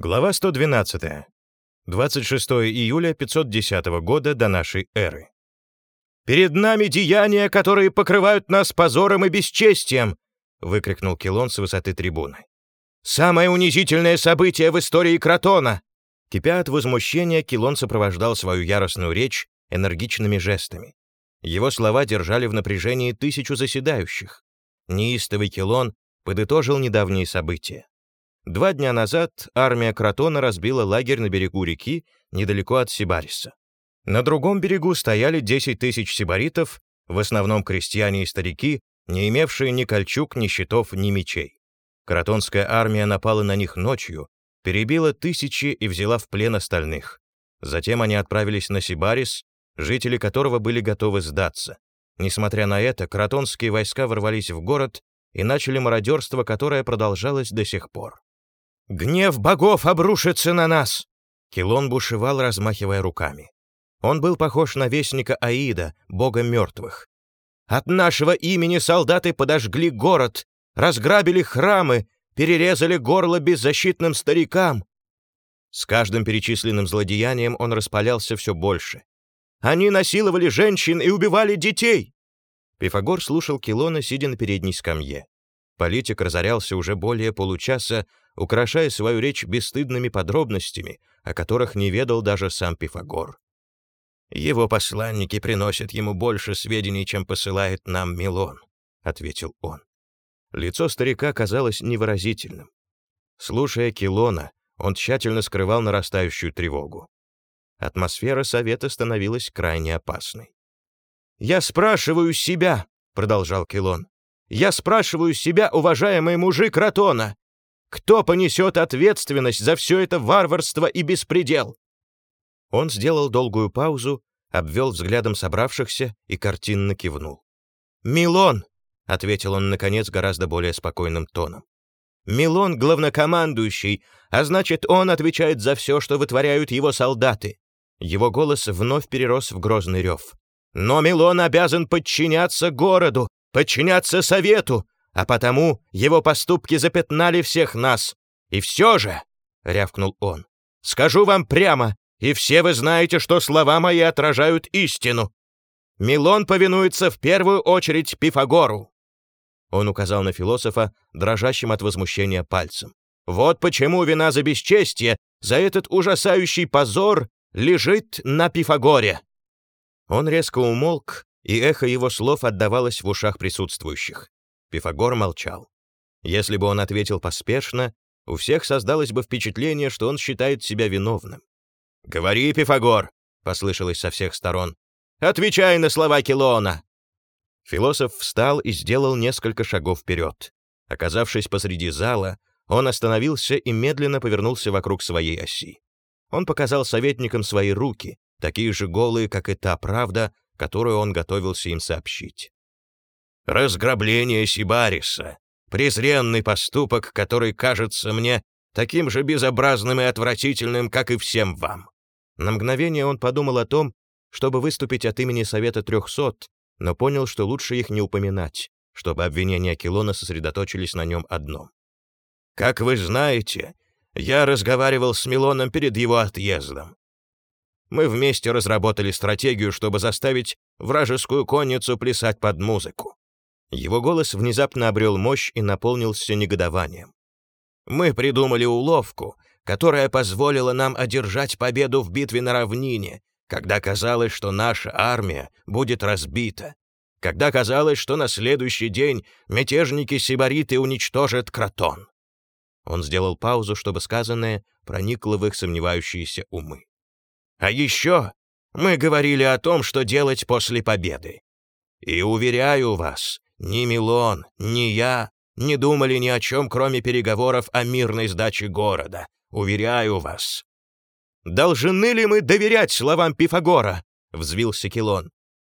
Глава 112. 26 июля 510 года до нашей эры. «Перед нами деяния, которые покрывают нас позором и бесчестием!» — выкрикнул Келон с высоты трибуны. «Самое унизительное событие в истории Кротона!» Кипя от возмущения, Келон сопровождал свою яростную речь энергичными жестами. Его слова держали в напряжении тысячу заседающих. Неистовый Келон подытожил недавние события. Два дня назад армия Кротона разбила лагерь на берегу реки, недалеко от Сибариса. На другом берегу стояли 10 тысяч сибаритов, в основном крестьяне и старики, не имевшие ни кольчуг, ни щитов, ни мечей. Кротонская армия напала на них ночью, перебила тысячи и взяла в плен остальных. Затем они отправились на Сибарис, жители которого были готовы сдаться. Несмотря на это, кротонские войска ворвались в город и начали мародерство, которое продолжалось до сих пор. «Гнев богов обрушится на нас!» Килон бушевал, размахивая руками. Он был похож на вестника Аида, бога мертвых. «От нашего имени солдаты подожгли город, разграбили храмы, перерезали горло беззащитным старикам». С каждым перечисленным злодеянием он распалялся все больше. «Они насиловали женщин и убивали детей!» Пифагор слушал Килона, сидя на передней скамье. Политик разорялся уже более получаса, украшая свою речь бесстыдными подробностями, о которых не ведал даже сам Пифагор. «Его посланники приносят ему больше сведений, чем посылает нам Милон», — ответил он. Лицо старика казалось невыразительным. Слушая Килона, он тщательно скрывал нарастающую тревогу. Атмосфера совета становилась крайне опасной. «Я спрашиваю себя», — продолжал Килон, «я спрашиваю себя, уважаемый мужик Ратона, кто понесет ответственность за все это варварство и беспредел?» Он сделал долгую паузу, обвел взглядом собравшихся и картинно кивнул. «Милон!» — ответил он, наконец, гораздо более спокойным тоном. «Милон — главнокомандующий, а значит, он отвечает за все, что вытворяют его солдаты». Его голос вновь перерос в грозный рев. «Но Милон обязан подчиняться городу, подчиняться совету, а потому его поступки запятнали всех нас. И все же, — рявкнул он, — скажу вам прямо, и все вы знаете, что слова мои отражают истину. Милон повинуется в первую очередь Пифагору. Он указал на философа, дрожащим от возмущения пальцем. Вот почему вина за бесчестие, за этот ужасающий позор лежит на Пифагоре. Он резко умолк, и эхо его слов отдавалось в ушах присутствующих. Пифагор молчал. Если бы он ответил поспешно, у всех создалось бы впечатление, что он считает себя виновным. «Говори, Пифагор!» — послышалось со всех сторон. «Отвечай на слова Килона!» Философ встал и сделал несколько шагов вперед. Оказавшись посреди зала, он остановился и медленно повернулся вокруг своей оси. Он показал советникам свои руки, такие же голые, как и та правда, которую он готовился им сообщить. Разграбление Сибариса. Презренный поступок, который кажется мне таким же безобразным и отвратительным, как и всем вам. На мгновение он подумал о том, чтобы выступить от имени Совета трехсот, но понял, что лучше их не упоминать, чтобы обвинения Килона сосредоточились на нем одном. «Как вы знаете, я разговаривал с Милоном перед его отъездом. Мы вместе разработали стратегию, чтобы заставить вражескую конницу плясать под музыку. Его голос внезапно обрел мощь и наполнился негодованием. «Мы придумали уловку, которая позволила нам одержать победу в битве на равнине, когда казалось, что наша армия будет разбита, когда казалось, что на следующий день мятежники-сибариты уничтожат Кротон». Он сделал паузу, чтобы сказанное проникло в их сомневающиеся умы. «А еще мы говорили о том, что делать после победы. И уверяю вас, ни Милон, ни я не думали ни о чем, кроме переговоров о мирной сдаче города. Уверяю вас». «Должны ли мы доверять словам Пифагора?» — взвился Килон.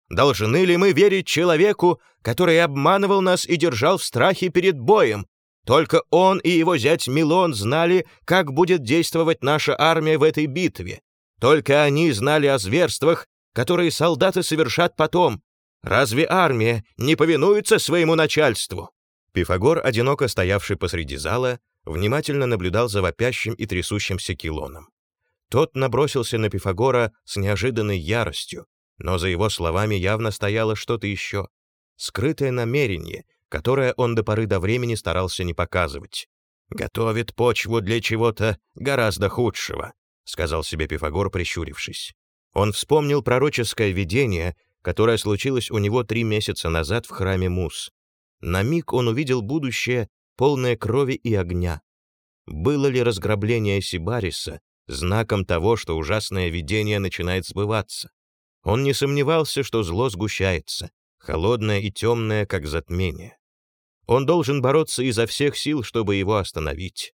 «Должны ли мы верить человеку, который обманывал нас и держал в страхе перед боем? Только он и его зять Милон знали, как будет действовать наша армия в этой битве. Только они знали о зверствах, которые солдаты совершат потом, Разве армия не повинуется своему начальству?» Пифагор, одиноко стоявший посреди зала, внимательно наблюдал за вопящим и трясущимся Килоном. Тот набросился на Пифагора с неожиданной яростью, но за его словами явно стояло что-то еще. Скрытое намерение, которое он до поры до времени старался не показывать. «Готовит почву для чего-то гораздо худшего», — сказал себе Пифагор, прищурившись. Он вспомнил пророческое видение, которое случилось у него три месяца назад в храме Мус. На миг он увидел будущее, полное крови и огня. Было ли разграбление Сибариса знаком того, что ужасное видение начинает сбываться? Он не сомневался, что зло сгущается, холодное и темное, как затмение. Он должен бороться изо всех сил, чтобы его остановить.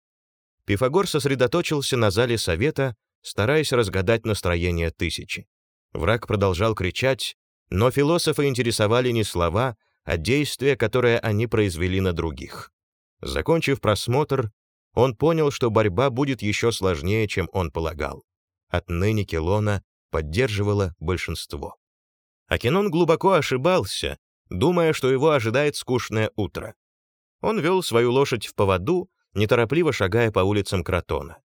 Пифагор сосредоточился на зале совета, стараясь разгадать настроение тысячи. Враг продолжал кричать, но философы интересовали не слова, а действия, которые они произвели на других. Закончив просмотр, он понял, что борьба будет еще сложнее, чем он полагал. Отныне Келона поддерживала большинство. Акинон глубоко ошибался, думая, что его ожидает скучное утро. Он вел свою лошадь в поводу, неторопливо шагая по улицам Кротона.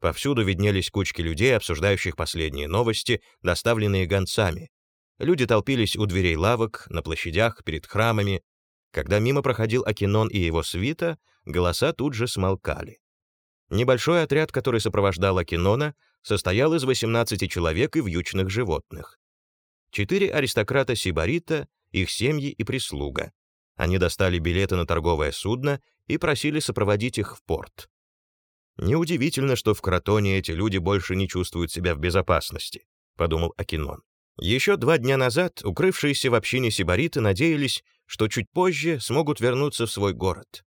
Повсюду виднелись кучки людей, обсуждающих последние новости, доставленные гонцами. Люди толпились у дверей лавок, на площадях, перед храмами. Когда мимо проходил Акинон и его свита, голоса тут же смолкали. Небольшой отряд, который сопровождал Акинона, состоял из 18 человек и вьючных животных. Четыре аристократа Сибарита, их семьи и прислуга. Они достали билеты на торговое судно и просили сопроводить их в порт. Неудивительно, что в Кротоне эти люди больше не чувствуют себя в безопасности, подумал Акинон. Еще два дня назад укрывшиеся в общине сибариты надеялись, что чуть позже смогут вернуться в свой город.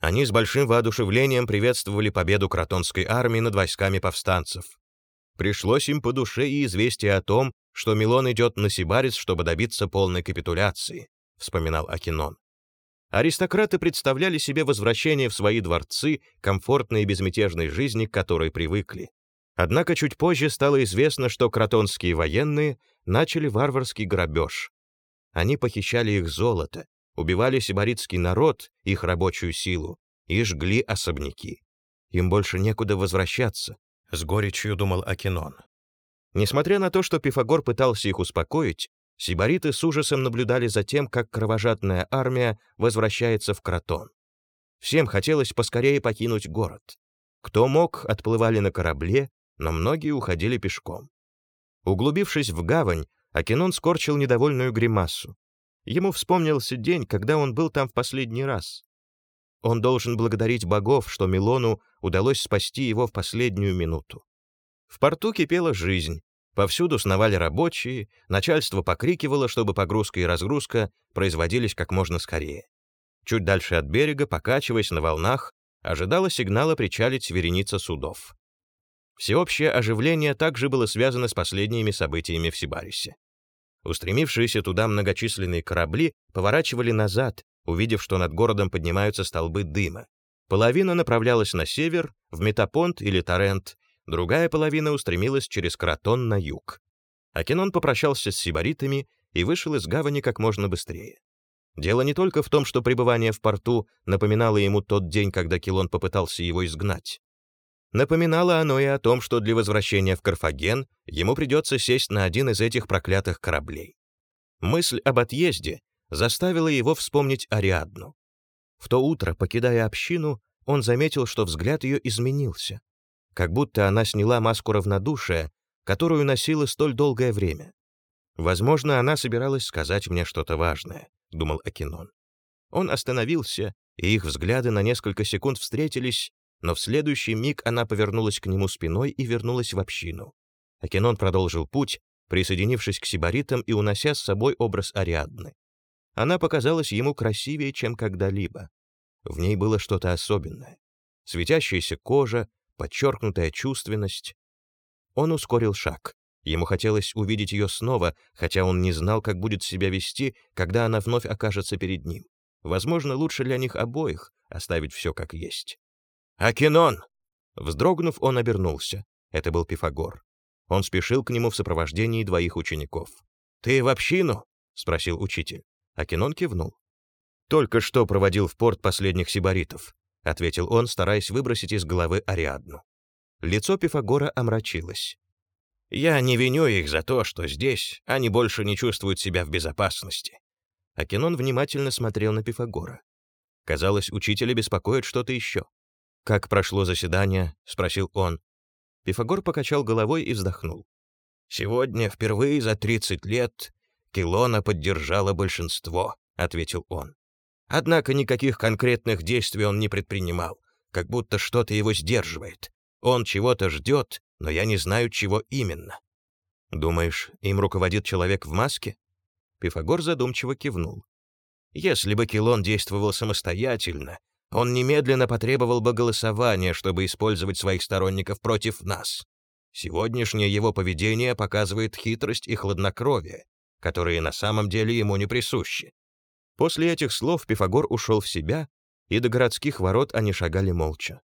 Они с большим воодушевлением приветствовали победу кротонской армии над войсками повстанцев. Пришлось им по душе и известие о том, что Милон идет на Сибарис, чтобы добиться полной капитуляции, вспоминал Акинон. Аристократы представляли себе возвращение в свои дворцы комфортной и безмятежной жизни, к которой привыкли. Однако чуть позже стало известно, что кротонские военные начали варварский грабеж. Они похищали их золото, убивали сибаритский народ, их рабочую силу, и жгли особняки. Им больше некуда возвращаться, — с горечью думал Акинон. Несмотря на то, что Пифагор пытался их успокоить, сибариты с ужасом наблюдали за тем, как кровожадная армия возвращается в Кротон. Всем хотелось поскорее покинуть город. Кто мог, отплывали на корабле, но многие уходили пешком. Углубившись в гавань, Акинон скорчил недовольную гримасу. Ему вспомнился день, когда он был там в последний раз. Он должен благодарить богов, что Милону удалось спасти его в последнюю минуту. В порту кипела жизнь. Повсюду сновали рабочие, начальство покрикивало, чтобы погрузка и разгрузка производились как можно скорее. Чуть дальше от берега, покачиваясь на волнах, ожидала сигнала причалить вереница судов. Всеобщее оживление также было связано с последними событиями в Сибарисе. Устремившиеся туда многочисленные корабли поворачивали назад, увидев, что над городом поднимаются столбы дыма. Половина направлялась на север, в Метапонт или Торрент, другая половина устремилась через Кратон на юг. Акинон попрощался с сибаритами и вышел из гавани как можно быстрее. Дело не только в том, что пребывание в порту напоминало ему тот день, когда Килон попытался его изгнать. Напоминало оно и о том, что для возвращения в Карфаген ему придется сесть на один из этих проклятых кораблей. Мысль об отъезде заставила его вспомнить Ариадну. В то утро, покидая общину, он заметил, что взгляд ее изменился, как будто она сняла маску равнодушия, которую носила столь долгое время. «Возможно, она собиралась сказать мне что-то важное», — думал Акинон. Он остановился, и их взгляды на несколько секунд встретились, но в следующий миг она повернулась к нему спиной и вернулась в общину. Акинон продолжил путь, присоединившись к сибаритам и унося с собой образ Ариадны. Она показалась ему красивее, чем когда-либо. В ней было что-то особенное. Светящаяся кожа, подчеркнутая чувственность. Он ускорил шаг. Ему хотелось увидеть ее снова, хотя он не знал, как будет себя вести, когда она вновь окажется перед ним. Возможно, лучше для них обоих оставить все как есть. «Акинон!» Вздрогнув, он обернулся. Это был Пифагор. Он спешил к нему в сопровождении двоих учеников. «Ты в общину?» — спросил учитель. Акинон кивнул. «Только что проводил в порт последних сибаритов. ответил он, стараясь выбросить из головы Ариадну. Лицо Пифагора омрачилось. «Я не виню их за то, что здесь они больше не чувствуют себя в безопасности». Акинон внимательно смотрел на Пифагора. Казалось, учителя беспокоит что-то еще. «Как прошло заседание?» — спросил он. Пифагор покачал головой и вздохнул. «Сегодня, впервые за 30 лет, Килона поддержала большинство», — ответил он. Однако никаких конкретных действий он не предпринимал, как будто что-то его сдерживает. Он чего-то ждет, но я не знаю, чего именно. Думаешь, им руководит человек в маске? Пифагор задумчиво кивнул. Если бы Килон действовал самостоятельно, он немедленно потребовал бы голосования, чтобы использовать своих сторонников против нас. Сегодняшнее его поведение показывает хитрость и хладнокровие, которые на самом деле ему не присущи. После этих слов Пифагор ушел в себя, и до городских ворот они шагали молча.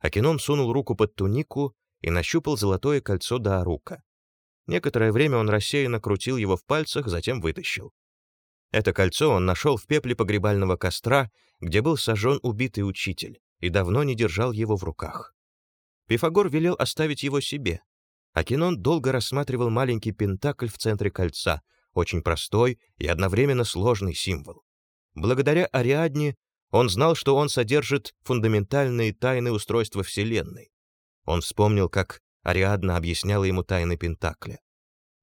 Акинон сунул руку под тунику и нащупал золотое кольцо Даарука. Некоторое время он рассеянно крутил его в пальцах, затем вытащил. Это кольцо он нашел в пепле погребального костра, где был сожжен убитый учитель, и давно не держал его в руках. Пифагор велел оставить его себе. Акинон долго рассматривал маленький пентакль в центре кольца, очень простой и одновременно сложный символ. Благодаря Ариадне он знал, что он содержит фундаментальные тайны устройства Вселенной. Он вспомнил, как Ариадна объясняла ему тайны Пентакля.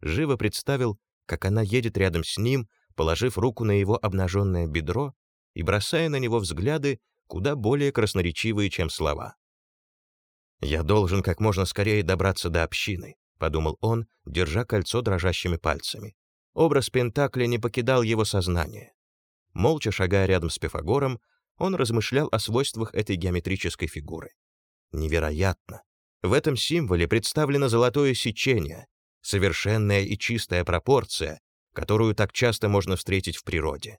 Живо представил, как она едет рядом с ним, положив руку на его обнаженное бедро и бросая на него взгляды, куда более красноречивые, чем слова. «Я должен как можно скорее добраться до общины», — подумал он, держа кольцо дрожащими пальцами. Образ Пентакля не покидал его сознание. Молча шагая рядом с Пифагором, он размышлял о свойствах этой геометрической фигуры. Невероятно! В этом символе представлено золотое сечение, совершенная и чистая пропорция, которую так часто можно встретить в природе.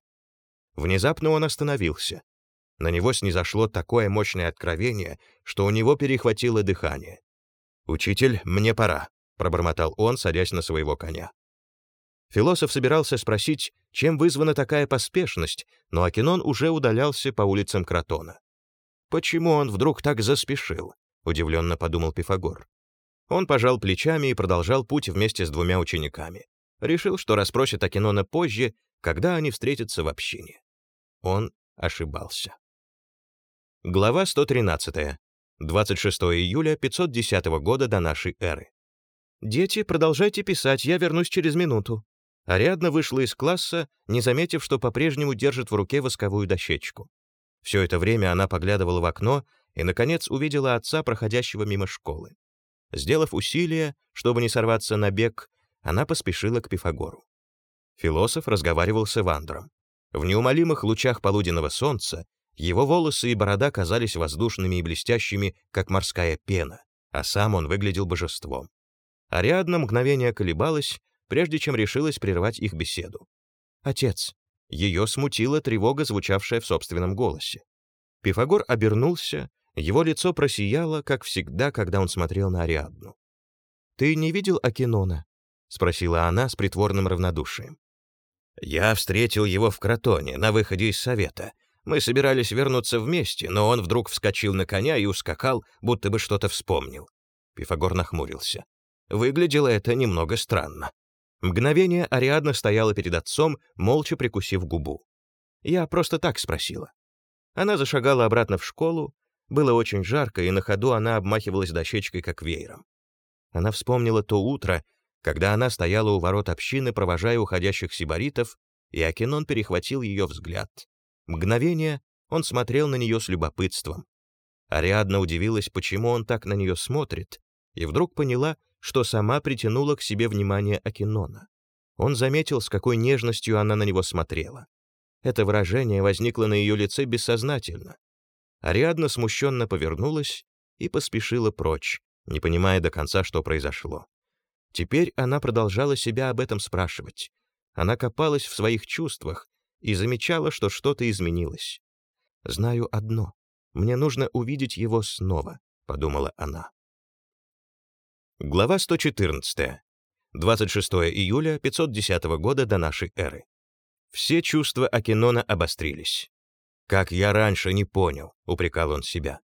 Внезапно он остановился. На него снизошло такое мощное откровение, что у него перехватило дыхание. «Учитель, мне пора», — пробормотал он, садясь на своего коня. Философ собирался спросить, чем вызвана такая поспешность, но Акинон уже удалялся по улицам Кротона. «Почему он вдруг так заспешил?» — удивленно подумал Пифагор. Он пожал плечами и продолжал путь вместе с двумя учениками. Решил, что расспросит Акинона позже, когда они встретятся в общине. Он ошибался. Глава 113. 26 июля 510 года до нашей эры. «Дети, продолжайте писать, я вернусь через минуту», Ариадна вышла из класса, не заметив, что по-прежнему держит в руке восковую дощечку. Все это время она поглядывала в окно и, наконец, увидела отца, проходящего мимо школы. Сделав усилие, чтобы не сорваться на бег, она поспешила к Пифагору. Философ разговаривал с Эвандром. В неумолимых лучах полуденного солнца его волосы и борода казались воздушными и блестящими, как морская пена, а сам он выглядел божеством. Ариадна мгновение колебалась, прежде чем решилась прервать их беседу. «Отец». Ее смутила тревога, звучавшая в собственном голосе. Пифагор обернулся, его лицо просияло, как всегда, когда он смотрел на Ариадну. «Ты не видел Акинона?» — спросила она с притворным равнодушием. «Я встретил его в Кротоне, на выходе из совета. Мы собирались вернуться вместе, но он вдруг вскочил на коня и ускакал, будто бы что-то вспомнил». Пифагор нахмурился. Выглядело это немного странно. Мгновение Ариадна стояла перед отцом, молча прикусив губу. Я просто так спросила. Она зашагала обратно в школу, было очень жарко, и на ходу она обмахивалась дощечкой, как веером. Она вспомнила то утро, когда она стояла у ворот общины, провожая уходящих сибаритов, и Акинон перехватил ее взгляд. Мгновение он смотрел на нее с любопытством. Ариадна удивилась, почему он так на нее смотрит, и вдруг поняла, что сама притянула к себе внимание Акинона. Он заметил, с какой нежностью она на него смотрела. Это выражение возникло на ее лице бессознательно. Ариадна смущенно повернулась и поспешила прочь, не понимая до конца, что произошло. Теперь она продолжала себя об этом спрашивать. Она копалась в своих чувствах и замечала, что что-то изменилось. «Знаю одно. Мне нужно увидеть его снова», — подумала она. Глава 114. 26 июля 510 года до нашей эры. Все чувства Акинона обострились. «Как я раньше не понял», — упрекал он себя.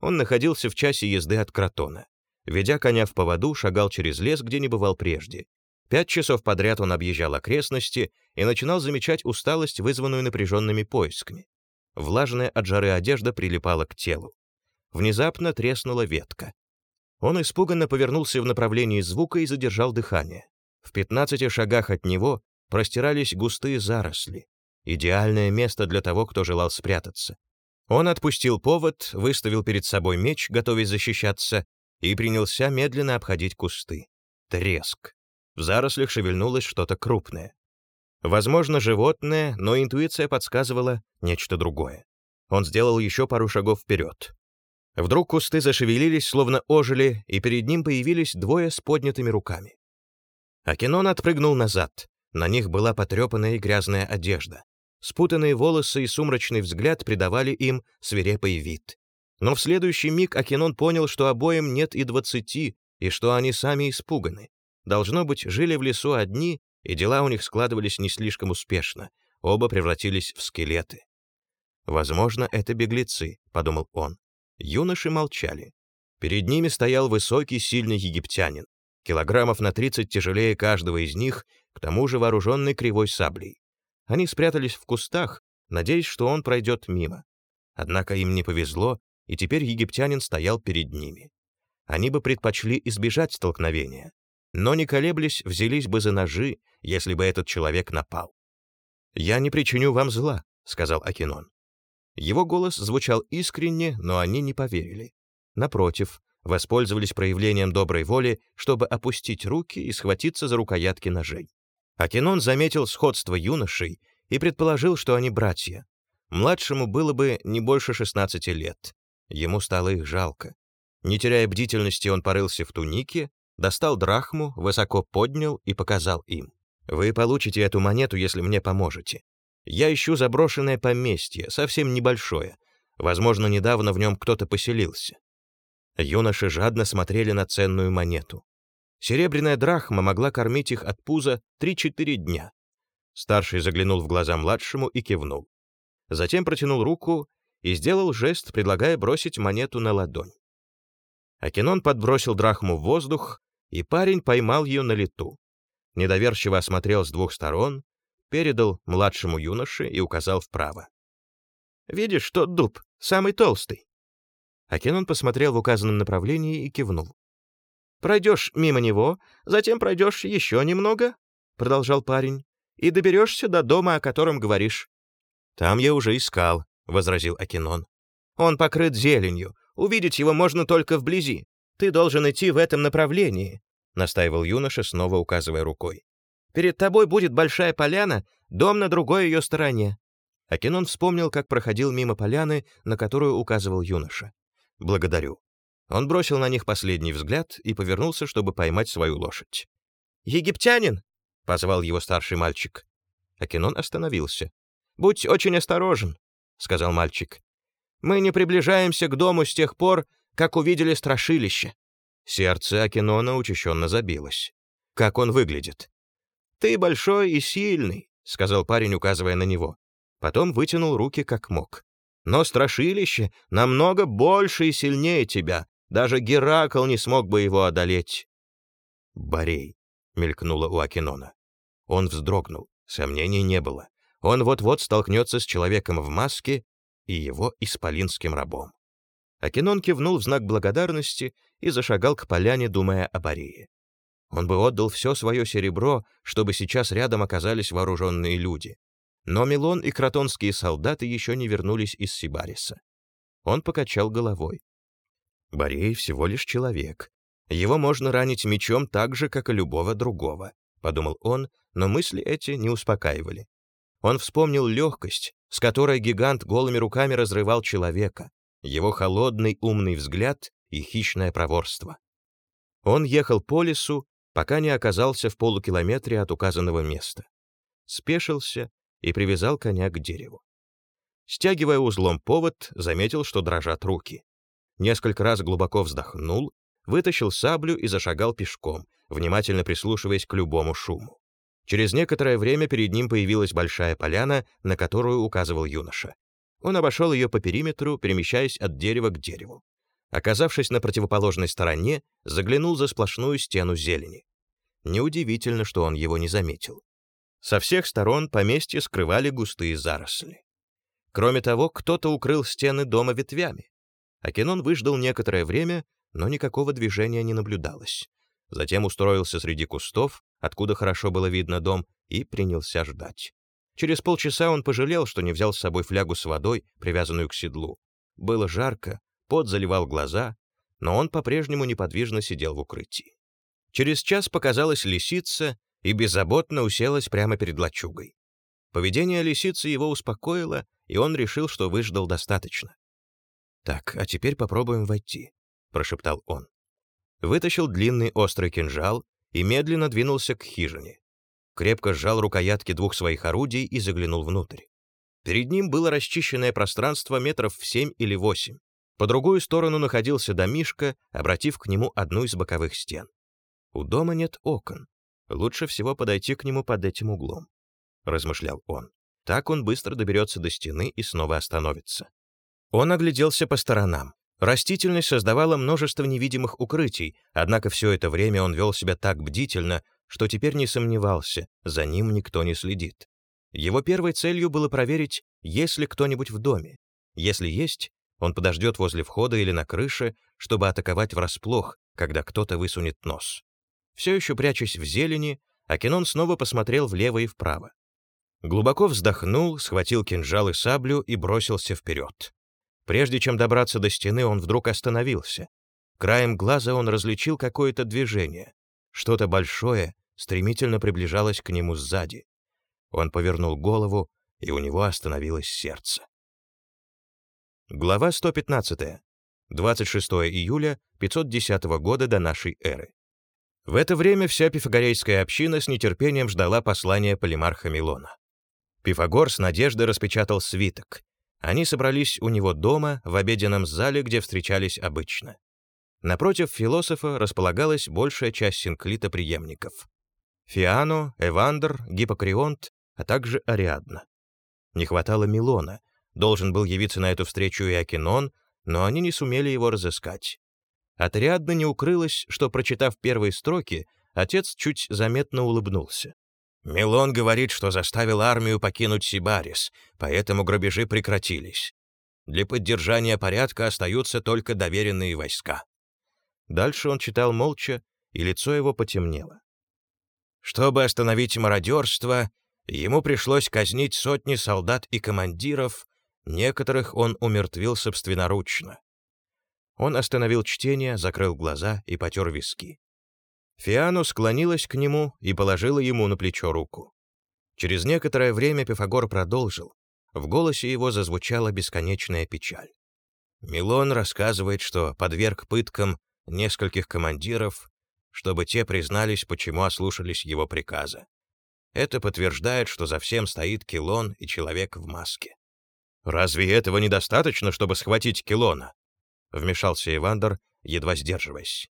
Он находился в часе езды от Кротона. Ведя коня в поводу, шагал через лес, где не бывал прежде. Пять часов подряд он объезжал окрестности и начинал замечать усталость, вызванную напряженными поисками. Влажная от жары одежда прилипала к телу. Внезапно треснула ветка. Он испуганно повернулся в направлении звука и задержал дыхание. В 15 шагах от него простирались густые заросли. Идеальное место для того, кто желал спрятаться. Он отпустил повод, выставил перед собой меч, готовясь защищаться, и принялся медленно обходить кусты. Треск. В зарослях шевельнулось что-то крупное. Возможно, животное, но интуиция подсказывала нечто другое. Он сделал еще пару шагов вперед. Вдруг кусты зашевелились, словно ожили, и перед ним появились двое с поднятыми руками. Акинон отпрыгнул назад. На них была потрепанная и грязная одежда. Спутанные волосы и сумрачный взгляд придавали им свирепый вид. Но в следующий миг Акинон понял, что обоим нет и двадцати, и что они сами испуганы. Должно быть, жили в лесу одни, и дела у них складывались не слишком успешно. Оба превратились в скелеты. «Возможно, это беглецы», — подумал он. Юноши молчали. Перед ними стоял высокий, сильный египтянин, килограммов на 30 тяжелее каждого из них, к тому же вооруженный кривой саблей. Они спрятались в кустах, надеясь, что он пройдет мимо. Однако им не повезло, и теперь египтянин стоял перед ними. Они бы предпочли избежать столкновения, но не колеблясь, взялись бы за ножи, если бы этот человек напал. «Я не причиню вам зла», — сказал Акинон. Его голос звучал искренне, но они не поверили. Напротив, воспользовались проявлением доброй воли, чтобы опустить руки и схватиться за рукоятки ножей. Акинон заметил сходство юношей и предположил, что они братья. Младшему было бы не больше 16 лет. Ему стало их жалко. Не теряя бдительности, он порылся в тунике, достал драхму, высоко поднял и показал им. «Вы получите эту монету, если мне поможете. Я ищу заброшенное поместье, совсем небольшое. Возможно, недавно в нем кто-то поселился. Юноши жадно смотрели на ценную монету. Серебряная драхма могла кормить их от пуза 3-4 дня. Старший заглянул в глаза младшему и кивнул. Затем протянул руку и сделал жест, предлагая бросить монету на ладонь. Акинон подбросил драхму в воздух, и парень поймал ее на лету. Недоверчиво осмотрел с двух сторон, передал младшему юноше и указал вправо. «Видишь, тот дуб, самый толстый?» Акинон посмотрел в указанном направлении и кивнул. «Пройдешь мимо него, затем пройдешь еще немного», — продолжал парень, «и доберешься до дома, о котором говоришь». «Там я уже искал», — возразил Акинон. «Он покрыт зеленью. Увидеть его можно только вблизи. Ты должен идти в этом направлении», — настаивал юноша, снова указывая рукой. Перед тобой будет большая поляна, дом на другой ее стороне». Акинон вспомнил, как проходил мимо поляны, на которую указывал юноша. «Благодарю». Он бросил на них последний взгляд и повернулся, чтобы поймать свою лошадь. «Египтянин!» — позвал его старший мальчик. Акинон остановился. «Будь очень осторожен», — сказал мальчик. «Мы не приближаемся к дому с тех пор, как увидели страшилище». Сердце Акинона учащенно забилось. «Как он выглядит?» «Ты большой и сильный», — сказал парень, указывая на него. Потом вытянул руки как мог. «Но страшилище намного больше и сильнее тебя. Даже Геракл не смог бы его одолеть». «Борей», — мелькнуло у Акинона. Он вздрогнул, сомнений не было. Он вот-вот столкнется с человеком в маске и его исполинским рабом. Акинон кивнул в знак благодарности и зашагал к поляне, думая о Борее. Он бы отдал все свое серебро, чтобы сейчас рядом оказались вооруженные люди. Но Милон и кротонские солдаты еще не вернулись из Сибариса. Он покачал головой. Борей всего лишь человек. Его можно ранить мечом так же, как и любого другого, подумал он, но мысли эти не успокаивали. Он вспомнил легкость, с которой гигант голыми руками разрывал человека, его холодный умный взгляд и хищное проворство. Он ехал по лесу, пока не оказался в полукилометре от указанного места. Спешился и привязал коня к дереву. Стягивая узлом повод, заметил, что дрожат руки. Несколько раз глубоко вздохнул, вытащил саблю и зашагал пешком, внимательно прислушиваясь к любому шуму. Через некоторое время перед ним появилась большая поляна, на которую указывал юноша. Он обошел ее по периметру, перемещаясь от дерева к дереву. Оказавшись на противоположной стороне, заглянул за сплошную стену зелени. Неудивительно, что он его не заметил. Со всех сторон поместье скрывали густые заросли. Кроме того, кто-то укрыл стены дома ветвями. Акинон выждал некоторое время, но никакого движения не наблюдалось. Затем устроился среди кустов, откуда хорошо было видно дом, и принялся ждать. Через полчаса он пожалел, что не взял с собой флягу с водой, привязанную к седлу. Было жарко, пот заливал глаза, но он по-прежнему неподвижно сидел в укрытии. Через час показалась лисица и беззаботно уселась прямо перед лачугой. Поведение лисицы его успокоило, и он решил, что выждал достаточно. «Так, а теперь попробуем войти», — прошептал он. Вытащил длинный острый кинжал и медленно двинулся к хижине. Крепко сжал рукоятки двух своих орудий и заглянул внутрь. Перед ним было расчищенное пространство метров в семь или восемь. По другую сторону находился домишка, обратив к нему одну из боковых стен. У дома нет окон. Лучше всего подойти к нему под этим углом, размышлял он. Так он быстро доберется до стены и снова остановится. Он огляделся по сторонам. Растительность создавала множество невидимых укрытий, однако все это время он вел себя так бдительно, что теперь не сомневался, за ним никто не следит. Его первой целью было проверить, есть ли кто-нибудь в доме. Если есть, он подождет возле входа или на крыше, чтобы атаковать врасплох, когда кто-то высунет нос. Все еще прячась в зелени, Акинон снова посмотрел влево и вправо. Глубоко вздохнул, схватил кинжал и саблю и бросился вперед. Прежде чем добраться до стены, он вдруг остановился. Краем глаза он различил какое-то движение. Что-то большое стремительно приближалось к нему сзади. Он повернул голову, и у него остановилось сердце. Глава 115. 26 июля 510 года до нашей эры. В это время вся пифагорейская община с нетерпением ждала послания полимарха Милона. Пифагор с надеждой распечатал свиток. Они собрались у него дома, в обеденном зале, где встречались обычно. Напротив философа располагалась большая часть синклита преемников. Фиано, Эвандр, Гиппокрионт, а также Ариадна. Не хватало Милона, должен был явиться на эту встречу и Акинон, но они не сумели его разыскать. От Ариадны не укрылось, что, прочитав первые строки, отец чуть заметно улыбнулся. «Милон говорит, что заставил армию покинуть Сибарис, поэтому грабежи прекратились. Для поддержания порядка остаются только доверенные войска». Дальше он читал молча, и лицо его потемнело. Чтобы остановить мародерство, ему пришлось казнить сотни солдат и командиров, некоторых он умертвил собственноручно. Он остановил чтение, закрыл глаза и потер виски. Фиану склонилась к нему и положила ему на плечо руку. Через некоторое время Пифагор продолжил. В голосе его зазвучала бесконечная печаль. Милон рассказывает, что подверг пыткам нескольких командиров, чтобы те признались, почему ослушались его приказа. Это подтверждает, что за всем стоит Килон и человек в маске. «Разве этого недостаточно, чтобы схватить Килона?» — вмешался Ивандер, едва сдерживаясь.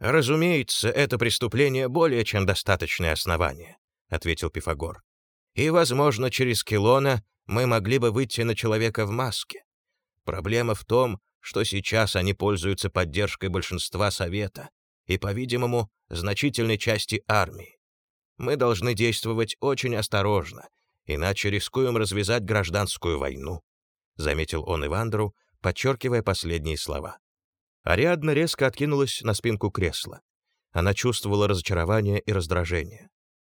«Разумеется, это преступление более чем достаточное основание», — ответил Пифагор. «И, возможно, через Килона мы могли бы выйти на человека в маске. Проблема в том, что сейчас они пользуются поддержкой большинства Совета и, по-видимому, значительной части армии. Мы должны действовать очень осторожно, иначе рискуем развязать гражданскую войну», — заметил он Ивандру, подчеркивая последние слова. Ариадна резко откинулась на спинку кресла. Она чувствовала разочарование и раздражение.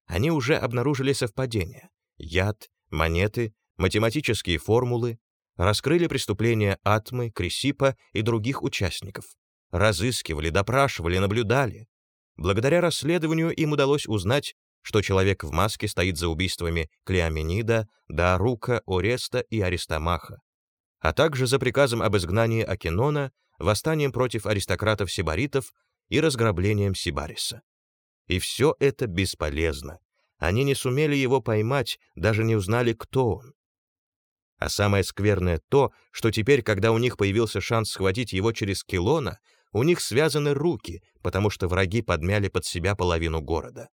Они уже обнаружили совпадения. Яд, монеты, математические формулы, раскрыли преступления Атмы, Крисипа и других участников. Разыскивали, допрашивали, наблюдали. Благодаря расследованию им удалось узнать, что человек в маске стоит за убийствами Клеоменида, Дарука, Ореста и Аристомаха а также за приказом об изгнании Акинона, восстанием против аристократов-сибаритов и разграблением Сибариса. И все это бесполезно. Они не сумели его поймать, даже не узнали, кто он. А самое скверное то, что теперь, когда у них появился шанс схватить его через Килона, у них связаны руки, потому что враги подмяли под себя половину города.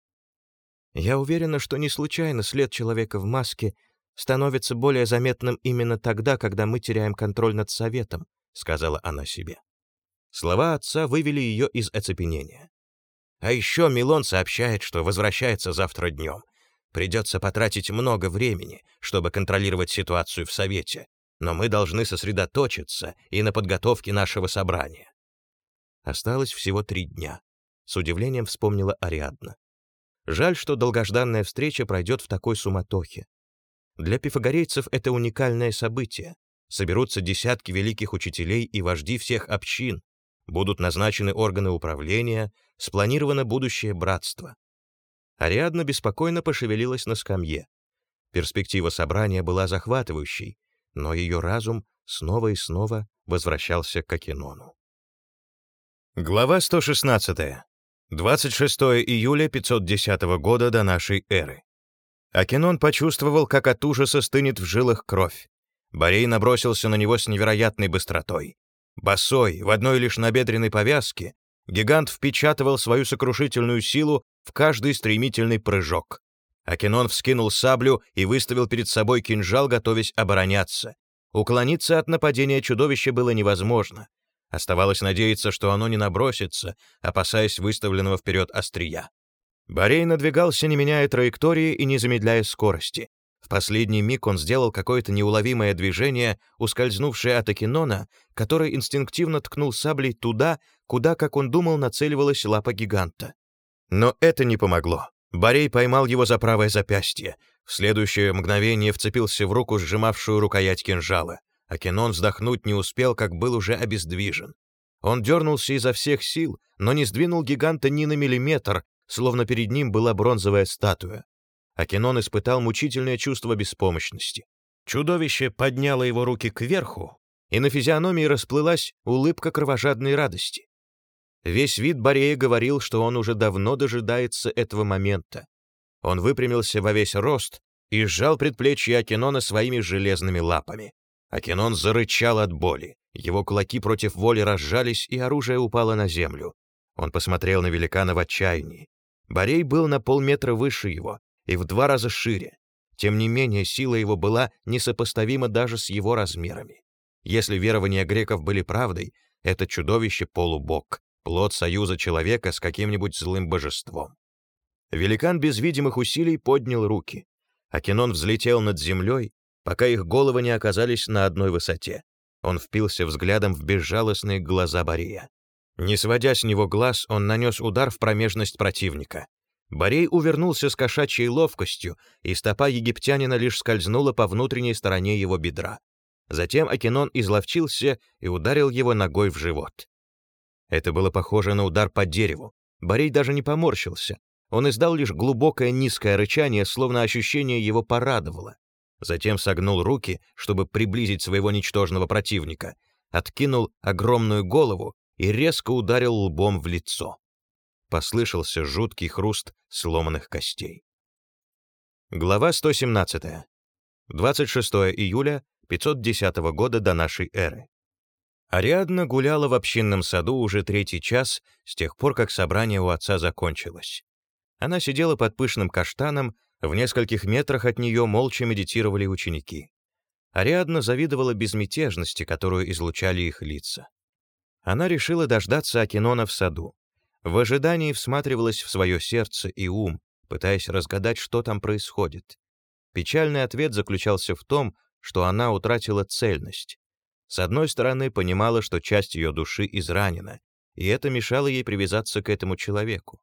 Я уверена, что не случайно след человека в маске становится более заметным именно тогда, когда мы теряем контроль над советом», — сказала она себе. Слова отца вывели ее из оцепенения. А еще Милон сообщает, что возвращается завтра днем. Придется потратить много времени, чтобы контролировать ситуацию в Совете, но мы должны сосредоточиться и на подготовке нашего собрания. Осталось всего три дня. С удивлением вспомнила Ариадна. Жаль, что долгожданная встреча пройдет в такой суматохе. Для пифагорейцев это уникальное событие. Соберутся десятки великих учителей и вожди всех общин, будут назначены органы управления, спланировано будущее братство. Ариадна беспокойно пошевелилась на скамье. Перспектива собрания была захватывающей, но ее разум снова и снова возвращался к Акинону. Глава 116. 26 июля 510 года до нашей эры. Акинон почувствовал, как от ужаса стынет в жилах кровь. Борей набросился на него с невероятной быстротой. Босой, в одной лишь набедренной повязке, гигант впечатывал свою сокрушительную силу в каждый стремительный прыжок. Акинон вскинул саблю и выставил перед собой кинжал, готовясь обороняться. Уклониться от нападения чудовища было невозможно. Оставалось надеяться, что оно не набросится, опасаясь выставленного вперед острия. Борей надвигался, не меняя траектории и не замедляя скорости. В последний миг он сделал какое-то неуловимое движение, ускользнувшее от Акинона, который инстинктивно ткнул саблей туда, куда, как он думал, нацеливалась лапа гиганта. Но это не помогло. Борей поймал его за правое запястье. В следующее мгновение вцепился в руку, сжимавшую рукоять кинжала. Акинон вздохнуть не успел, как был уже обездвижен. Он дернулся изо всех сил, но не сдвинул гиганта ни на миллиметр, словно перед ним была бронзовая статуя. Акинон испытал мучительное чувство беспомощности. Чудовище подняло его руки кверху, и на физиономии расплылась улыбка кровожадной радости. Весь вид Борея говорил, что он уже давно дожидается этого момента. Он выпрямился во весь рост и сжал предплечье Акинона своими железными лапами. Акинон зарычал от боли. Его кулаки против воли разжались, и оружие упало на землю. Он посмотрел на великана в отчаянии. Борей был на полметра выше его, и в два раза шире. Тем не менее, сила его была несопоставима даже с его размерами. Если верования греков были правдой, это чудовище полубог, плод союза человека с каким-нибудь злым божеством. Великан без видимых усилий поднял руки. Акинон взлетел над землей, пока их головы не оказались на одной высоте. Он впился взглядом в безжалостные глаза Бория. Не сводя с него глаз, он нанес удар в промежность противника. Борей увернулся с кошачьей ловкостью, и стопа египтянина лишь скользнула по внутренней стороне его бедра. Затем Акинон изловчился и ударил его ногой в живот. Это было похоже на удар по дереву. Борей даже не поморщился. Он издал лишь глубокое низкое рычание, словно ощущение его порадовало. Затем согнул руки, чтобы приблизить своего ничтожного противника, откинул огромную голову и резко ударил лбом в лицо послышался жуткий хруст сломанных костей. Глава 117. 26 июля 510 года до нашей эры. Ариадна гуляла в общинном саду уже третий час с тех пор, как собрание у отца закончилось. Она сидела под пышным каштаном, в нескольких метрах от нее молча медитировали ученики. Ариадна завидовала безмятежности, которую излучали их лица. Она решила дождаться Акинона в саду. В ожидании всматривалась в свое сердце и ум, пытаясь разгадать, что там происходит. Печальный ответ заключался в том, что она утратила цельность. С одной стороны, понимала, что часть ее души изранена, и это мешало ей привязаться к этому человеку.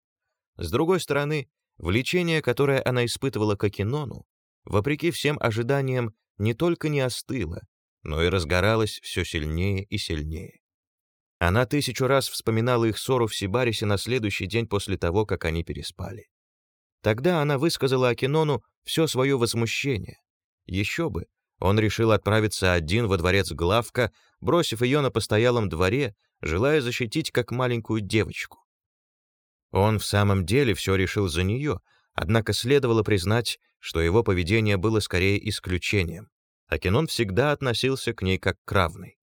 С другой стороны, влечение, которое она испытывала к Акинону, вопреки всем ожиданиям, не только не остыло, но и разгоралось все сильнее и сильнее. Она тысячу раз вспоминала их ссору в Сибарисе на следующий день после того, как они переспали. Тогда она высказала Акинону все свое возмущение. Еще бы, он решил отправиться один во дворец Главка, бросив ее на постоялом дворе, желая защитить как маленькую девочку. Он в самом деле все решил за нее, однако следовало признать, что его поведение было скорее исключением. Акинон всегда относился к ней как к равной.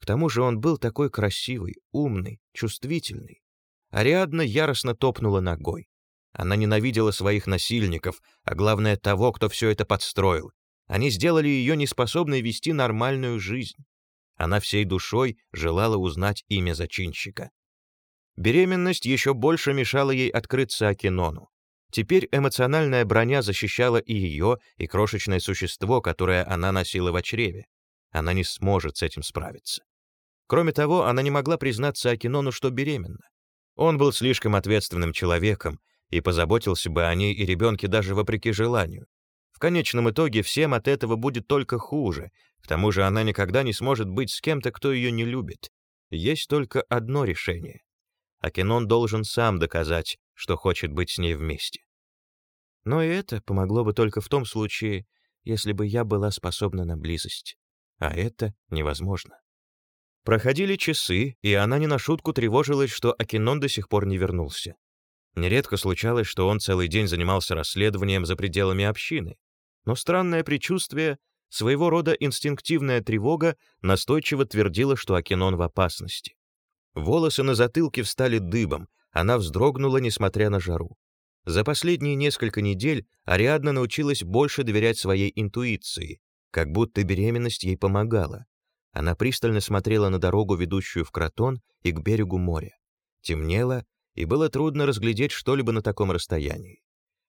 К тому же он был такой красивый, умный, чувствительный. Ариадна яростно топнула ногой. Она ненавидела своих насильников, а главное того, кто все это подстроил. Они сделали ее неспособной вести нормальную жизнь. Она всей душой желала узнать имя зачинщика. Беременность еще больше мешала ей открыться Акинону. Теперь эмоциональная броня защищала и ее, и крошечное существо, которое она носила в чреве. Она не сможет с этим справиться. Кроме того, она не могла признаться Акинону, что беременна. Он был слишком ответственным человеком и позаботился бы о ней и ребенке даже вопреки желанию. В конечном итоге всем от этого будет только хуже. К тому же она никогда не сможет быть с кем-то, кто ее не любит. Есть только одно решение. Акинон должен сам доказать, что хочет быть с ней вместе. Но и это помогло бы только в том случае, если бы я была способна на близость. А это невозможно. Проходили часы, и она не на шутку тревожилась, что Акинон до сих пор не вернулся. Нередко случалось, что он целый день занимался расследованием за пределами общины. Но странное предчувствие, своего рода инстинктивная тревога, настойчиво твердила, что Акинон в опасности. Волосы на затылке встали дыбом, она вздрогнула, несмотря на жару. За последние несколько недель Ариадна научилась больше доверять своей интуиции, как будто беременность ей помогала. Она пристально смотрела на дорогу, ведущую в Кротон и к берегу моря. Темнело, и было трудно разглядеть что-либо на таком расстоянии.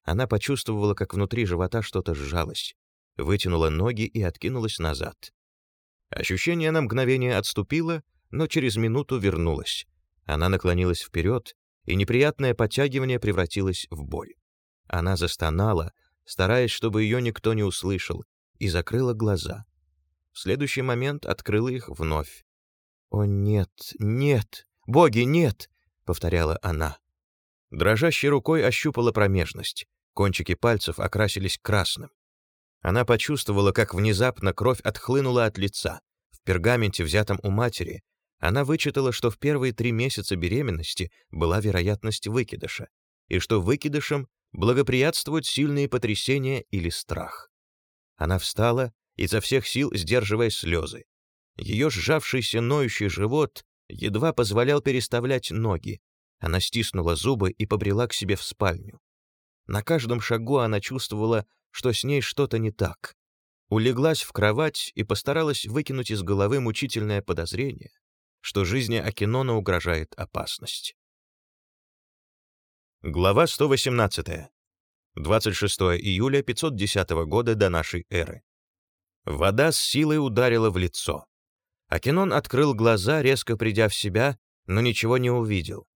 Она почувствовала, как внутри живота что-то сжалось, вытянула ноги и откинулась назад. Ощущение на мгновение отступило, но через минуту вернулось. Она наклонилась вперед, и неприятное подтягивание превратилось в боль. Она застонала, стараясь, чтобы ее никто не услышал, и закрыла глаза. В следующий момент открыла их вновь. «О, нет, нет! Боги, нет!» — повторяла она. Дрожащей рукой ощупала промежность. Кончики пальцев окрасились красным. Она почувствовала, как внезапно кровь отхлынула от лица. В пергаменте, взятом у матери, она вычитала, что в первые три месяца беременности была вероятность выкидыша, и что выкидышам благоприятствуют сильные потрясения или страх. Она встала, изо всех сил сдерживая слезы. Ее сжавшийся ноющий живот едва позволял переставлять ноги. Она стиснула зубы и побрела к себе в спальню. На каждом шагу она чувствовала, что с ней что-то не так. Улеглась в кровать и постаралась выкинуть из головы мучительное подозрение, что жизни Акинона угрожает опасность. Глава 118. 26 июля 510 года до нашей эры. Вода с силой ударила в лицо. Акинон открыл глаза, резко придя в себя, но ничего не увидел.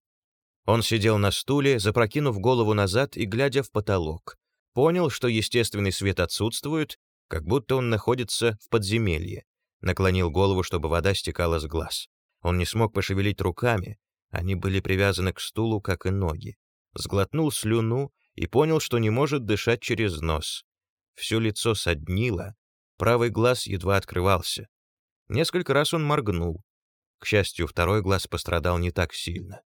Он сидел на стуле, запрокинув голову назад и глядя в потолок. Понял, что естественный свет отсутствует, как будто он находится в подземелье. Наклонил голову, чтобы вода стекала с глаз. Он не смог пошевелить руками, они были привязаны к стулу, как и ноги. Сглотнул слюну и понял, что не может дышать через нос. Все лицо соднило, правый глаз едва открывался. Несколько раз он моргнул. К счастью, второй глаз пострадал не так сильно.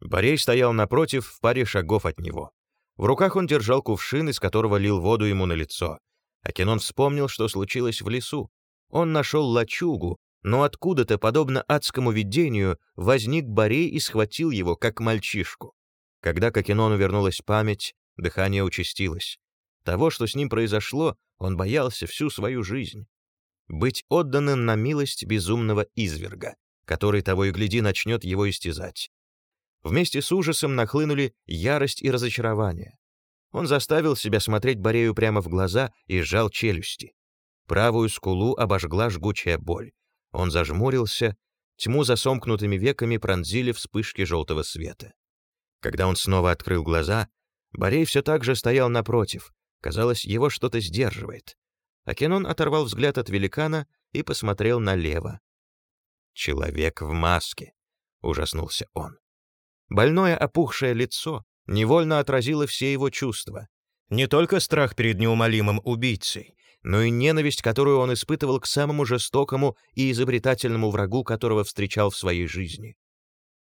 Борей стоял напротив, в паре шагов от него. В руках он держал кувшин, из которого лил воду ему на лицо. Акинон вспомнил, что случилось в лесу. Он нашел лачугу, но откуда-то, подобно адскому видению, возник Борей и схватил его, как мальчишку. Когда к Акинону вернулась память, дыхание участилось. Того, что с ним произошло, он боялся всю свою жизнь. Быть отданным на милость безумного изверга, который того и гляди начнет его истязать. Вместе с ужасом нахлынули ярость и разочарование. Он заставил себя смотреть Борею прямо в глаза и сжал челюсти. Правую скулу обожгла жгучая боль. Он зажмурился, тьму за сомкнутыми веками пронзили вспышки желтого света. Когда он снова открыл глаза, Борей все так же стоял напротив. Казалось, его что-то сдерживает. Акенон оторвал взгляд от великана и посмотрел налево. «Человек в маске», — ужаснулся он. Больное опухшее лицо невольно отразило все его чувства. Не только страх перед неумолимым убийцей, но и ненависть, которую он испытывал к самому жестокому и изобретательному врагу, которого встречал в своей жизни.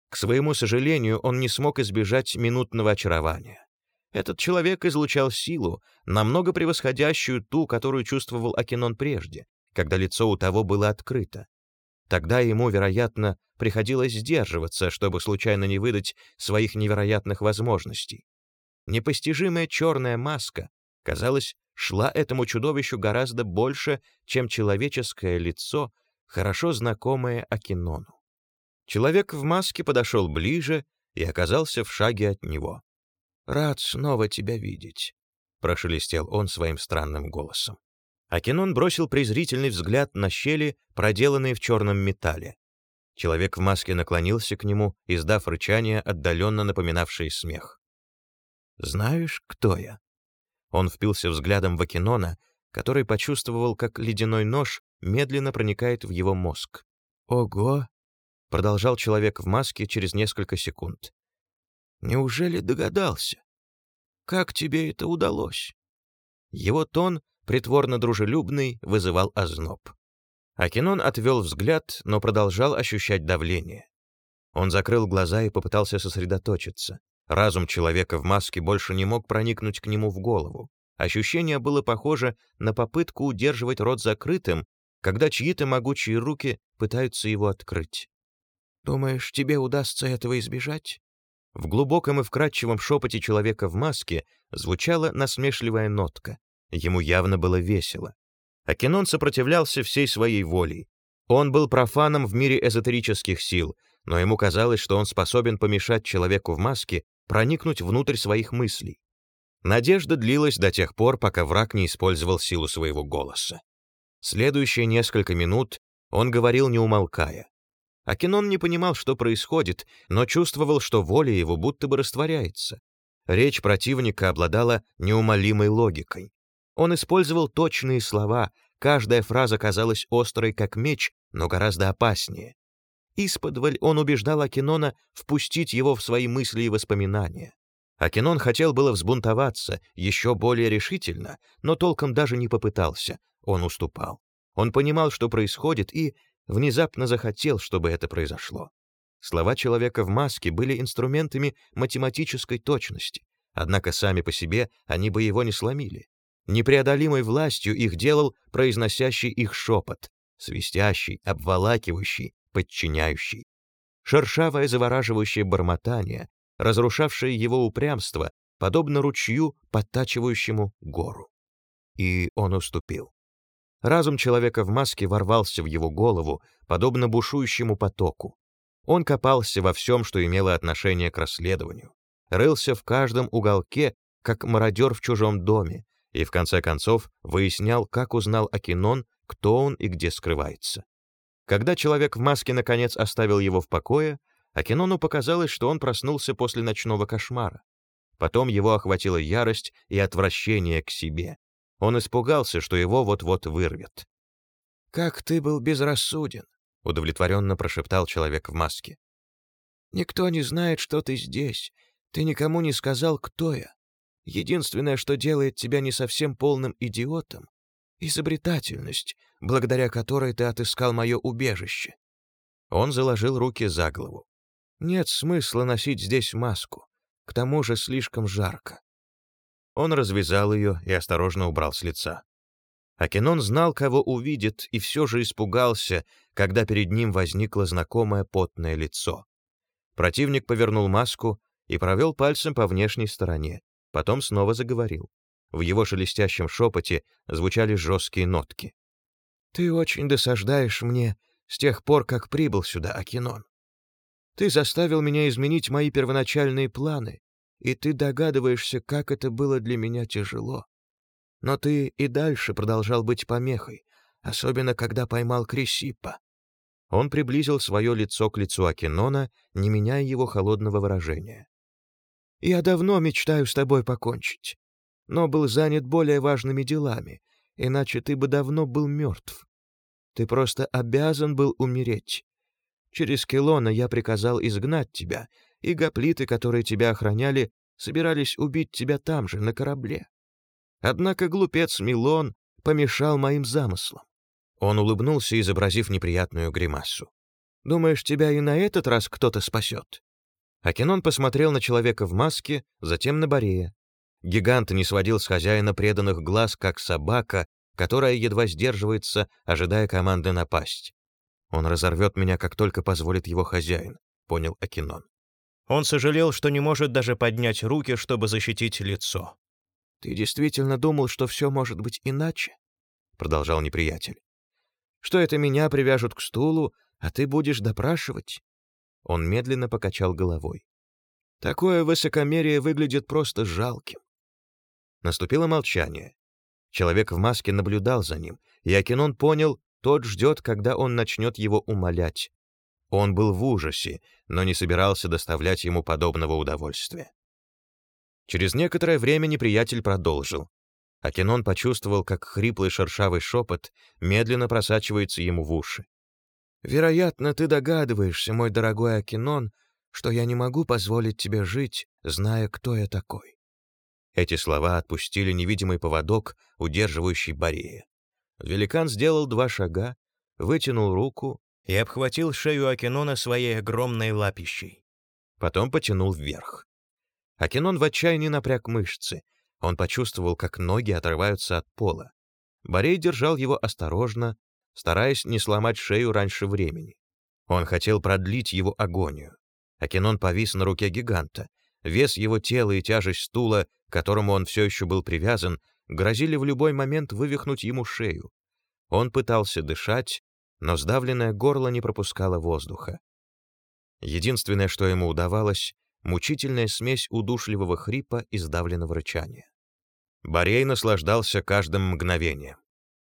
К своему сожалению, он не смог избежать минутного очарования. Этот человек излучал силу, намного превосходящую ту, которую чувствовал Акинон прежде, когда лицо у того было открыто. Тогда ему, вероятно, приходилось сдерживаться, чтобы случайно не выдать своих невероятных возможностей. Непостижимая черная маска, казалось, шла этому чудовищу гораздо больше, чем человеческое лицо, хорошо знакомое Акинону. Человек в маске подошел ближе и оказался в шаге от него. «Рад снова тебя видеть», — прошелестел он своим странным голосом. Акинон бросил презрительный взгляд на щели, проделанные в черном металле. Человек в маске наклонился к нему, издав рычание, отдаленно напоминавшее смех. «Знаешь, кто я?» Он впился взглядом в Акинона, который почувствовал, как ледяной нож медленно проникает в его мозг. «Ого!» — продолжал человек в маске через несколько секунд. «Неужели догадался? Как тебе это удалось?» Его тон, притворно дружелюбный, вызывал озноб. Акинон отвел взгляд, но продолжал ощущать давление. Он закрыл глаза и попытался сосредоточиться. Разум человека в маске больше не мог проникнуть к нему в голову. Ощущение было похоже на попытку удерживать рот закрытым, когда чьи-то могучие руки пытаются его открыть. «Думаешь, тебе удастся этого избежать?» В глубоком и вкрадчивом шепоте человека в маске звучала насмешливая нотка. Ему явно было весело. Акинон сопротивлялся всей своей волей. Он был профаном в мире эзотерических сил, но ему казалось, что он способен помешать человеку в маске проникнуть внутрь своих мыслей. Надежда длилась до тех пор, пока враг не использовал силу своего голоса. Следующие несколько минут он говорил не умолкая. Акинон не понимал, что происходит, но чувствовал, что воля его будто бы растворяется. Речь противника обладала неумолимой логикой. Он использовал точные слова, каждая фраза казалась острой, как меч, но гораздо опаснее. Исподволь он убеждал Акинона впустить его в свои мысли и воспоминания. Акинон хотел было взбунтоваться еще более решительно, но толком даже не попытался, он уступал. Он понимал, что происходит, и внезапно захотел, чтобы это произошло. Слова человека в маске были инструментами математической точности, однако сами по себе они бы его не сломили. Непреодолимой властью их делал произносящий их шепот, свистящий, обволакивающий, подчиняющий. Шершавое завораживающее бормотание, разрушавшее его упрямство, подобно ручью, подтачивающему гору. И он уступил. Разум человека в маске ворвался в его голову, подобно бушующему потоку. Он копался во всем, что имело отношение к расследованию, рылся в каждом уголке, как мародер в чужом доме, и в конце концов выяснял, как узнал Акинон, кто он и где скрывается. Когда человек в маске наконец оставил его в покое, Акинону показалось, что он проснулся после ночного кошмара. Потом его охватила ярость и отвращение к себе. Он испугался, что его вот-вот вырвет. «Как ты был безрассуден!» — удовлетворенно прошептал человек в маске. «Никто не знает, что ты здесь. Ты никому не сказал, кто я. Единственное, что делает тебя не совсем полным идиотом — изобретательность, благодаря которой ты отыскал мое убежище». Он заложил руки за голову. «Нет смысла носить здесь маску. К тому же слишком жарко. Он развязал ее и осторожно убрал с лица. Акинон знал, кого увидит, и все же испугался, когда перед ним возникло знакомое потное лицо. Противник повернул маску и провел пальцем по внешней стороне, потом снова заговорил. В его шелестящем шепоте звучали жесткие нотки. «Ты очень досаждаешь мне с тех пор, как прибыл сюда, Акинон. Ты заставил меня изменить мои первоначальные планы, и ты догадываешься, как это было для меня тяжело. Но ты и дальше продолжал быть помехой, особенно когда поймал Крисипа. Он приблизил свое лицо к лицу Акинона, не меняя его холодного выражения. «Я давно мечтаю с тобой покончить, но был занят более важными делами, иначе ты бы давно был мертв. Ты просто обязан был умереть. Через Келона я приказал изгнать тебя, и гоплиты, которые тебя охраняли, собирались убить тебя там же, на корабле. Однако глупец Милон помешал моим замыслам. Он улыбнулся, изобразив неприятную гримасу. «Думаешь, тебя и на этот раз кто-то спасет?» Акинон посмотрел на человека в маске, затем на Борея. Гигант не сводил с хозяина преданных глаз, как собака, которая едва сдерживается, ожидая команды напасть. «Он разорвет меня, как только позволит его хозяин», — понял Акинон. Он сожалел, что не может даже поднять руки, чтобы защитить лицо. «Ты действительно думал, что все может быть иначе?» — продолжал неприятель. «Что это меня привяжут к стулу, а ты будешь допрашивать?» Он медленно покачал головой. «Такое высокомерие выглядит просто жалким». Наступило молчание. Человек в маске наблюдал за ним, и Акинон понял, тот ждет, когда он начнет его умолять. Он был в ужасе, но не собирался доставлять ему подобного удовольствия. Через некоторое время неприятель продолжил. Акинон почувствовал, как хриплый шершавый шепот медленно просачивается ему в уши. «Вероятно, ты догадываешься, мой дорогой Акинон, что я не могу позволить тебе жить, зная, кто я такой». Эти слова отпустили невидимый поводок, удерживающий Борея. Великан сделал два шага, вытянул руку и обхватил шею Акинона своей огромной лапищей. Потом потянул вверх. Акинон в отчаянии напряг мышцы. Он почувствовал, как ноги отрываются от пола. Борей держал его осторожно, стараясь не сломать шею раньше времени. Он хотел продлить его агонию. Акинон повис на руке гиганта. Вес его тела и тяжесть стула, к которому он все еще был привязан, грозили в любой момент вывихнуть ему шею. Он пытался дышать, но сдавленное горло не пропускало воздуха. Единственное, что ему удавалось, мучительная смесь удушливого хрипа и сдавленного рычания. Борей наслаждался каждым мгновением.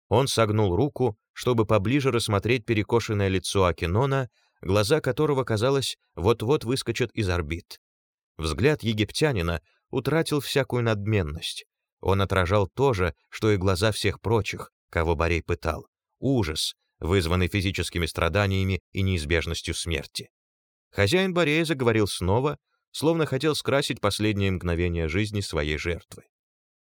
Он согнул руку, чтобы поближе рассмотреть перекошенное лицо Акинона, глаза которого, казалось, вот-вот выскочат из орбит. Взгляд египтянина утратил всякую надменность. Он отражал то же, что и глаза всех прочих, кого Борей пытал. Ужас, вызванный физическими страданиями и неизбежностью смерти. Хозяин Борея заговорил снова, словно хотел скрасить последние мгновения жизни своей жертвы.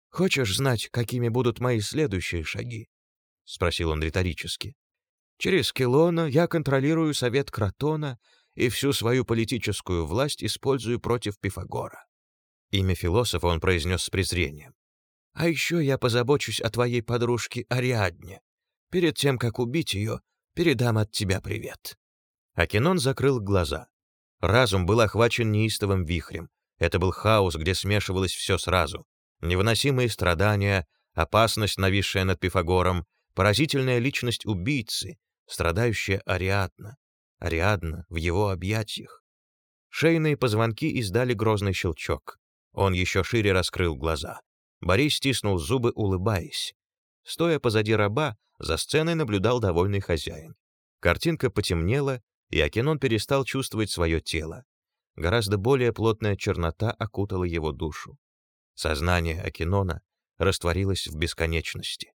«Хочешь знать, какими будут мои следующие шаги?» — спросил он риторически. «Через Келона я контролирую совет Кротона и всю свою политическую власть использую против Пифагора». Имя философа он произнес с презрением. «А еще я позабочусь о твоей подружке Ариадне. Перед тем, как убить ее, передам от тебя привет». Акинон закрыл глаза. Разум был охвачен неистовым вихрем. Это был хаос, где смешивалось все сразу. Невыносимые страдания, опасность, нависшая над Пифагором, поразительная личность убийцы, страдающая Ариадна. Ариадна в его объятиях. Шейные позвонки издали грозный щелчок. Он еще шире раскрыл глаза. Борис стиснул зубы, улыбаясь. Стоя позади раба, за сценой наблюдал довольный хозяин. Картинка потемнела, и Акинон перестал чувствовать свое тело. Гораздо более плотная чернота окутала его душу. Сознание Акинона растворилось в бесконечности.